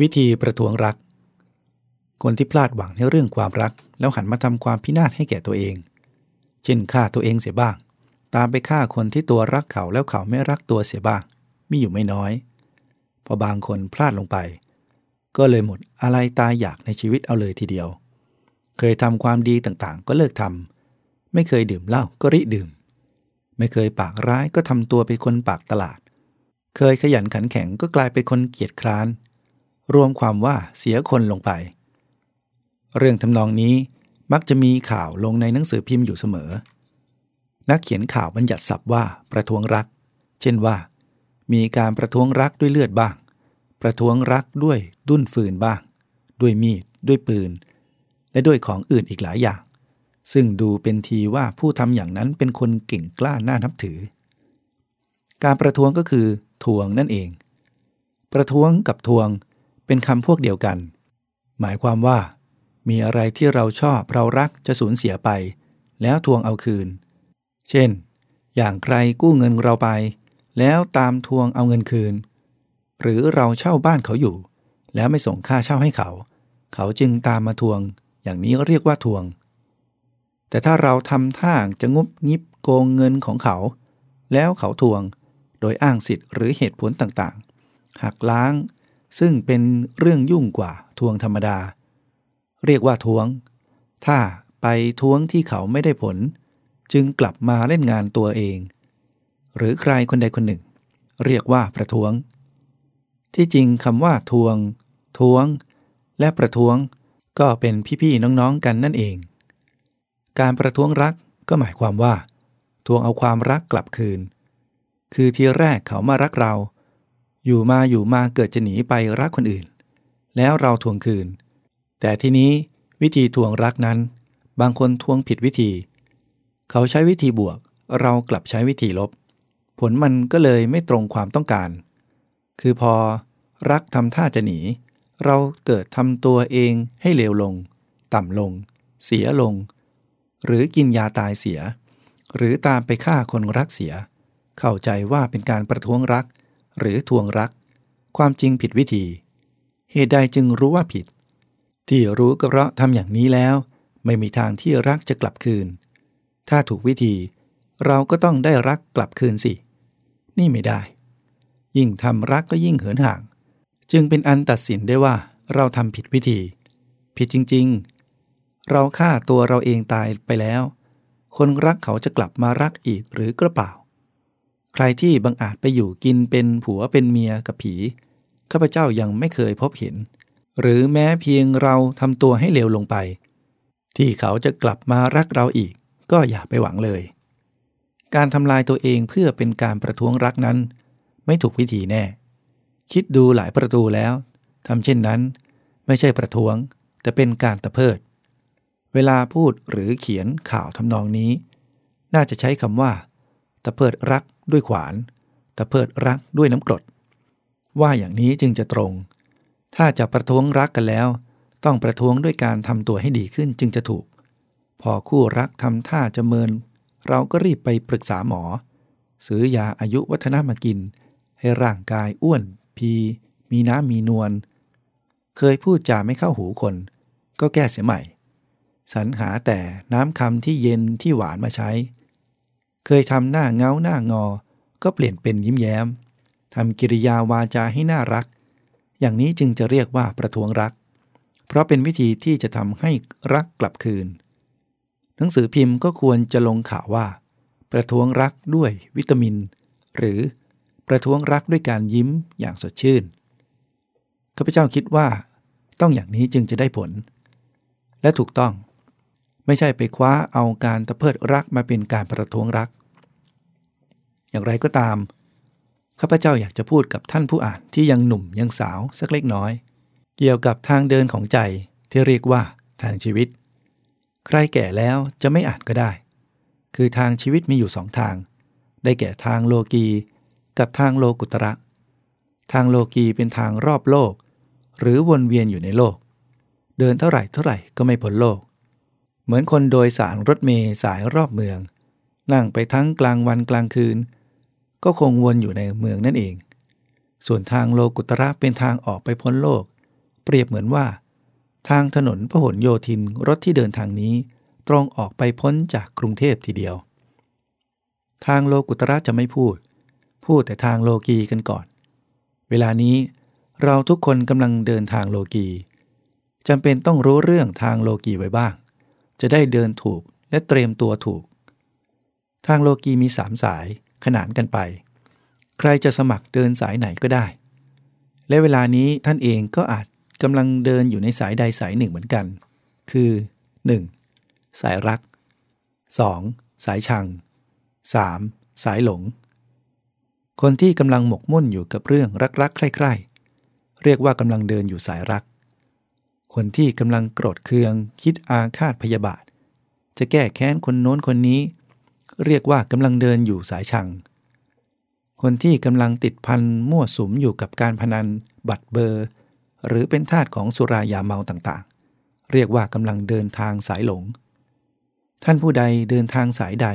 วิธีประท้วงรัก คนที่พลาดหวังในเรื่องความรัก แล้วหันมาทำความพินาศให้แก่ตัวเอง เช่นฆ่าตัวเองเสียบ้าง ตามไปฆ่าคนที่ตัวรักเขาแล้วเขาไม่รักตัวเสียบ้าง มีอยู่ไม่น้อย พอบางคนพลาดลงไป ก็เลยหมดอะไรตายอยากในชีวิตเอาเลยทีเดียว เคยทำความดีต่างๆ ก็เลิกทำไม่เคยดื่มเหล้าก็ริดื่ม ไม่เคยปากร้ายก็ทำตัวเป็นคนปากตลาด เคยขยันขันแข็งก็กลายเป็นคนเกียจคร้าน รวมความว่าเสียคนลงไป เรื่องทำนองนี้มักจะมีข่าวลงในหนังสือพิมพ์อยู่เสมอ นักเขียนข่าวบัญญัติศัพท์ว่าประท้วงรัก เช่นว่า มีการประท้วงรักด้วยเลือดบ้าง ประท้วงรักด้วยดุ้นฟืนบ้าง ด้วยมีด ด้วยปืน และด้วยของอื่นอีกหลายอย่าง ซึ่งดูเป็นทีว่าผู้ทำอย่างนั้นเป็นคนเก่งกล้าน่านับถือ การประท้วงก็คือทวงนั่นเอง ประท้วงกับทวง เป็นคำพวกเดียวกัน หมายความว่า มีอะไรที่เราชอบเรารักจะสูญเสียไป แล้วทวงเอาคืน เช่น อย่างใครกู้เงินเราไป แล้วตามทวงเอาเงินคืน หรือเราเช่าบ้านเขาอยู่ แล้วไม่ส่งค่าเช่าให้เขา เขาจึงตามมาทวง อย่างนี้เรียกว่าทวง แต่ถ้าเราทำท่าจะงบงิบโกงเงินของเขา แล้วเขาทวง โดยอ้างสิทธิ์หรือเหตุผลต่างๆหักล้าง ซึ่งเป็นเรื่องยุ่งกว่าทวงธรรมดา เรียกว่าทวง ถ้าไปทวงที่เขาไม่ได้ผล จึงกลับมาเล่นงานตัวเอง หรือใครคนใดคนหนึ่ง เรียกว่าประท้วง ที่จริงคำว่าทวง ทวง และประท้วงก็เป็นพี่ๆน้องๆกันนั่นเอง การประท้วงรักก็หมายความว่า ทวงเอาความรักกลับคืน คือทีแรกเขามารักเรา อยู่มาอยู่มาเกิดจะหนีไปรักคนอื่น แล้วเราทวงคืน แต่ทีนี้วิธีทวงรักนั้น บางคนทวงผิดวิธี เขาใช้วิธีบวก เรากลับใช้วิธีลบ ผลมันก็เลยไม่ตรงความต้องการ คือพอรักทำท่าจะหนี เราเกิดทำตัวเองให้เลวลง ต่ำลง เสียลง หรือกินยาตายเสีย หรือตามไปฆ่าคนรักเสีย เข้าใจว่าเป็นการประท้วงรัก หรือทวงรัก ความจริงผิดวิธี เหตุใดจึงรู้ว่าผิด ที่รู้ก็เพราะทำอย่างนี้แล้ว ไม่มีทางที่รักจะกลับคืน ถ้าถูกวิธี เราก็ต้องได้รักกลับคืนสิ นี่ไม่ได้ ยิ่งทำรักก็ยิ่งเหินห่าง จึงเป็นอันตัดสินได้ว่าเราทำผิดวิธี ผิดจริง ๆ เราฆ่าตัวเราเองตายไปแล้ว คนรักเขาจะกลับมารักอีกหรือกระเปล่า ใครที่บังอาจไปอยู่กินเป็นผัวเป็นเมียกับผี ข้าพเจ้ายังไม่เคยพบเห็น หรือแม้เพียงเราทำตัวให้เลวลงไป ที่เขาจะกลับมารักเราอีก ก็อย่าไปหวังเลย การทำลายตัวเองเพื่อเป็นการประท้วงรักนั้น ไม่ถูกวิธีแน่ คิดดูหลายประตูแล้วทำเช่นนั้น ไม่ใช่ประท้วง แต่เป็นการตะเพิด เวลาพูดหรือเขียนข่าวทำนองนี้ น่าจะใช้คำว่า ตะเพิดรัก ด้วยขวานตะเพิดรักด้วยน้ำกรด ว่าอย่างนี้จึงจะตรง ถ้าจะประท้วงรักกันแล้ว ต้องประท้วงด้วยการทำตัวให้ดีขึ้นจึงจะถูก พอคู่รักทำท่าจะเมิน เราก็รีบไปปรึกษาหมอ ซื้อยาอายุวัฒนามากิน ให้ร่างกายอ้วน พี มีน้ำมีนวลเคยพูดจาไม่เข้าหูคน ก็แก้เสียใหม่สรรหาแต่น้ำคำที่เย็นที่หวานมาใช้ เคยทำหน้าเงาหน้างอ ก็เปลี่ยนเป็นยิ้มแย้มทำกิริยาวาจาให้น่ารัก อย่างนี้จึงจะเรียกว่าประท้วงรัก เพราะเป็นวิธีที่จะทำให้รักกลับคืน หนังสือพิมพ์ก็ควรจะลงข่าวว่า ประท้วงรักด้วยวิตามิน หรือประท้วงรักด้วยการยิ้มอย่างสดชื่นข้าพเจ้าคิดว่า ต้องอย่างนี้จึงจะได้ผล และถูกต้อง ไม่ใช่ไปคว้าเอาการตะเพิดรักมาเป็นการประท้วงรัก อย่างไรก็ตาม ข้าพเจ้าอยากจะพูดกับท่านผู้อ่านที่ยังหนุ่มยังสาวสักเล็กน้อย เกี่ยวกับทางเดินของใจที่เรียกว่าทางชีวิต ใครแก่แล้วจะไม่อ่านก็ได้ คือทางชีวิตมีอยู่สองทาง ได้แก่ทางโลกีกับทางโลกุตระ ทางโลกีเป็นทางรอบโลก หรือวนเวียนอยู่ในโลก เดินเท่าไหร่เท่าไหร่ก็ไม่พ้นโลก เหมือนคนโดยสารรถเมล์สายรอบเมือง นั่งไปทั้งกลางวันกลางคืน ก็คงวนอยู่ในเมืองนั่นเอง ส่วนทางโลกุตระเป็นทางออกไปพ้นโลก เปรียบเหมือนว่า ทางถนนพหลโยธินรถที่เดินทางนี้ ตรงออกไปพ้นจากกรุงเทพทีเดียว ทางโลกุตระจะไม่พูด พูดแต่ทางโลกีกันก่อน เวลานี้เราทุกคนกำลังเดินทางโลกีจำเป็นต้องรู้เรื่องทางโลกีไว้บ้าง จะได้เดินถูกและเตรียมตัวถูก ทางโลกีมีสามสายขนานกันไป ใครจะสมัครเดินสายไหนก็ได้ และเวลานี้ท่านเองก็อาจกำลังเดินอยู่ในสายใดสายหนึ่งเหมือนกัน คือ 1. สายรัก 2. สายชัง 3. สายหลง คนที่กำลังหมกมุ่นอยู่กับเรื่องรักๆใคร่ๆเรียกว่ากำลังเดินอยู่สายรัก คนที่กำลังโกรธเคือง คิดอาฆาตพยาบาท จะแก้แค้นคนโน้นคนนี้ เรียกว่ากำลังเดินอยู่สายชัง คนที่กำลังติดพันมั่วสุมอยู่กับการพนัน บัตรเบอร์ หรือเป็นทาสของสุรายาเมาต่างๆ เรียกว่ากำลังเดินทางสายหลง ท่านผู้ใดเดินทางสายใด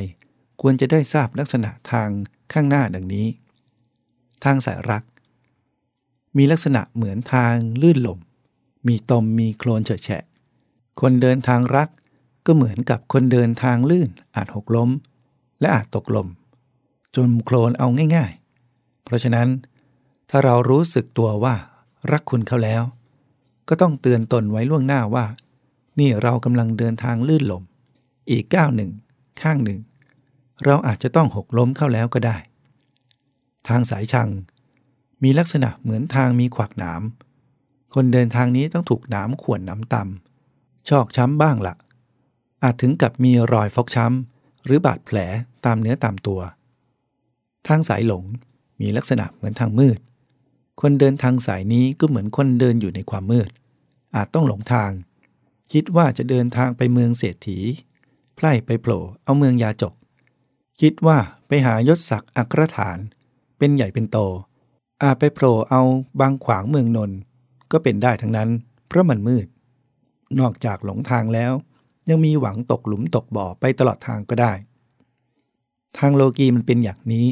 ควรจะได้ทราบลักษณะทางข้างหน้าดังนี้ ทางสายรัก มีลักษณะเหมือนทางลื่นลม มีตมมีโคลนเฉอะแฉะ คนเดินทางรักก็เหมือนกับคนเดินทางลื่นอาจหกล้ม และอาจตกลม จนโคลนเอาง่าย ๆ เพราะฉะนั้น ถ้าเรารู้สึกตัวว่ารักคุณเขาแล้ว ก็ต้องเตือนตนไว้ล่วงหน้าว่า นี่เรากำลังเดินทางลื่นลม อีกก้าวหนึ่ง ข้างหนึ่ง เราอาจจะต้องหกล้มเข้าแล้วก็ได้ ทางสายชัง มีลักษณะเหมือนทางมีขวักหนาม คนเดินทางนี้ต้องถูกนามข่วนนามตำชอกช้ำบ้างละ่ะ อาจถึงกับมีรอยฟกช้ำ หรือบาดแผลตามเนื้อตามตัว ทางสายหลงมีลักษณะเหมือนทางมืด คนเดินทางสายนี้ก็เหมือนคนเดินอยู่ในความมืด อาจต้องหลงทาง คิดว่าจะเดินทางไปเมืองเศรษฐีไพร่ไปโผล่เอาเมืองยาจก คิดว่าไปหายศศักดิ์อัครฐาน เป็นใหญ่เป็นโต อาจไปโผล่เอาบางขวางเมืองนนท์ ก็เป็นได้ทั้งนั้น เพราะมันมืด นอกจากหลงทางแล้ว ยังมีหวังตกหลุมตกบ่อไปตลอดทางก็ได้ ทางโลกีมันเป็นอย่างนี้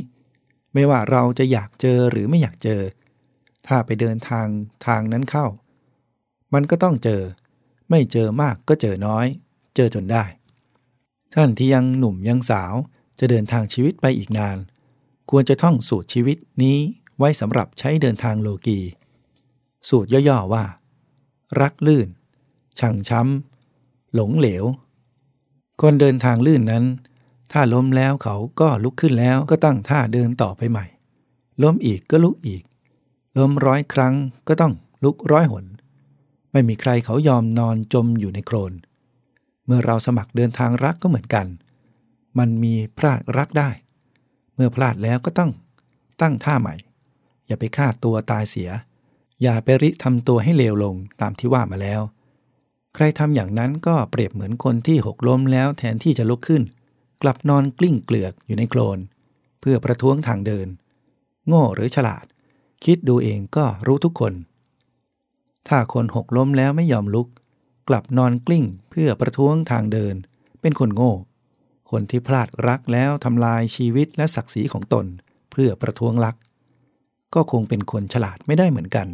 ไม่ว่าเราจะอยากเจอหรือไม่อยากเจอ ถ้าไปเดินทางทางนั้นเข้า มันก็ต้องเจอ ไม่เจอมากก็เจอน้อย เจอจนได้ ท่านที่ยังหนุ่มยังสาวจะเดินทางชีวิตไปอีกนาน ควรจะท่องสูตรชีวิตนี้ไว้สำหรับใช้เดินทางโลกี สูตรย่อๆว่า รักลื่น ชังช้ำ หลงเหลว คนเดินทางลื่นนั้น ถ้าล้มแล้วเขาก็ลุกขึ้นแล้วก็ตั้งท่าเดินต่อไปใหม่ ล้มอีกก็ลุกอีก ล้มร้อยครั้งก็ต้องลุกร้อยหน ไม่มีใครเขายอมนอนจมอยู่ในโคลน เมื่อเราสมัครเดินทางรักก็เหมือนกัน มันมีพลาดรักได้ เมื่อพลาดแล้วก็ต้องตั้งท่าใหม่ อย่าไปฆ่าตัวตายเสีย อย่าไปริทำตัวให้เลวลงตามที่ว่ามาแล้ว ใครทำอย่างนั้นก็เปรียบเหมือนคนที่หกล้มแล้วแทนที่จะลุกขึ้น กลับนอนกลิ้งเกลือกอยู่ในโคลน เพื่อประท้วงทางเดิน โง่หรือฉลาด คิดดูเองก็รู้ทุกคน ถ้าคนหกล้มแล้วไม่ยอมลุก กลับนอนกลิ้งเพื่อประท้วงทางเดิน เป็นคนโง่ คนที่พลาดรักแล้วทำลายชีวิตและศักดิ์ศรีของตน เพื่อประท้วงรัก ก็คงเป็นคนฉลาดไม่ได้เหมือนกัน